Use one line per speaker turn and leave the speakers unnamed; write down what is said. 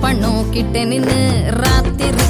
பண்ணும் கிட்ட நின்னு ராத்திரி